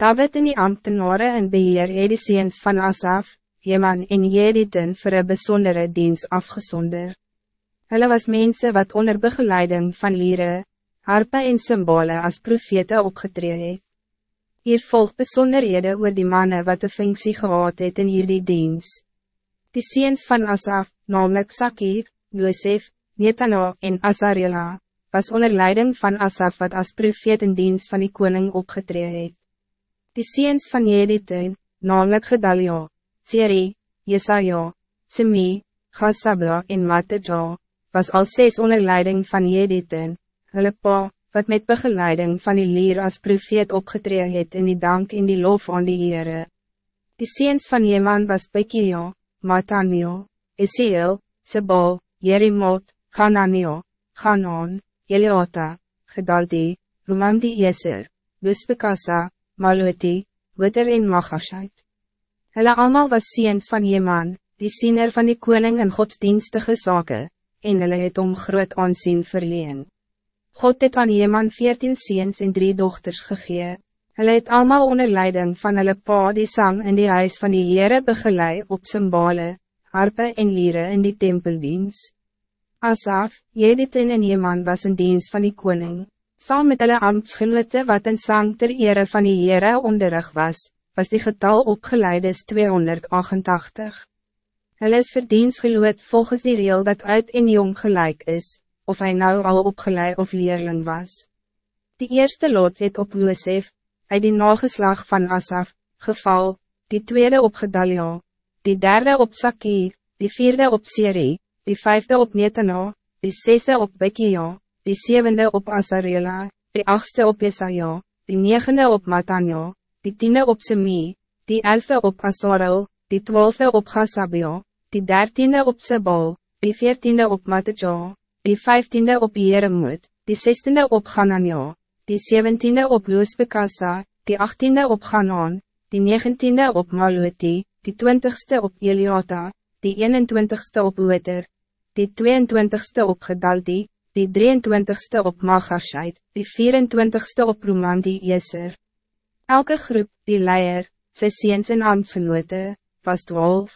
David en die ambtenaren en beheer het die seens van Asaf, Jeman en Jediten voor een bijzondere dienst afgezonder. Hulle was mensen wat onder begeleiding van lieren, harpe en symbolen als profete opgetree het. Hier volgt besonderhede oor die mannen wat de functie gehad het in hierdie dienst. Die seens van Asaf, namelijk Sakir, Josef, Netano en Azarela, was onder leiding van Asaf wat als profeet in dienst van die koning opgetree het. Die seens van Jedite, namelijk Gedalia, Tseri, Jesaja, Semi, Gassabla en Matteja, was al zes onder leiding van Jedite, hulle pa, wat met begeleiding van die leer als profeet opgetree het in die dank en die lof aan die Heere. Die seens van Jeman was Bekia, Matanio, Esiel, Sebal, Jerimot, Hananio, Hanan, Eliota, Gedaldi, Rumamdi Jeser, Wispekasa, Maluti, Witter en Magashait. Hulle allemaal was seens van Jeman, die siener van die koning in godsdienstige zaken, en hulle het om groot aansien verleen. God het aan Jeman veertien seens en drie dochters gegee. Hulle het allemaal onder leiding van hulle pa die sang in die huis van die Heere begeleid op symbole, harpe en lieren in die tempeldienst. Asaf, Jediten en Jeman was in dienst van die koning. Saam met hulle ambtsgenote wat in sang ter ere van die Heere onderrig was, was die getal opgeleid is 288. Hulle is verdienstgeloot volgens die reel dat uit en jong gelijk is, of hij nou al opgeleid of leerling was. Die eerste lot het op Josef, uit die nageslag van Asaf, geval, die tweede op Gedalia, die derde op Sakir, die vierde op Siri, die vijfde op Netana, die zesde op Bekia, die zevende op Azarela, die achtste op Jesaja, die negende op Matanja, die tiende op Semi, die elfde op Azarel, die twaalfde op Gassabia, die dertiende op Sebal, die veertiende op Matja, die vijftiende op Jeremut, die zestiende op Hanania, die zeventiende op Loosbekasa, die achttiende op Hanan, die negentiende op Maluti, die twintigste op Eliota, die 21ste op Weter, die 22ste op Gedaldi, die 23ste op Magashait, die 24ste op Romandi Jeser. Elke groep, die leier, sy seens en ambtsgenote, was 12.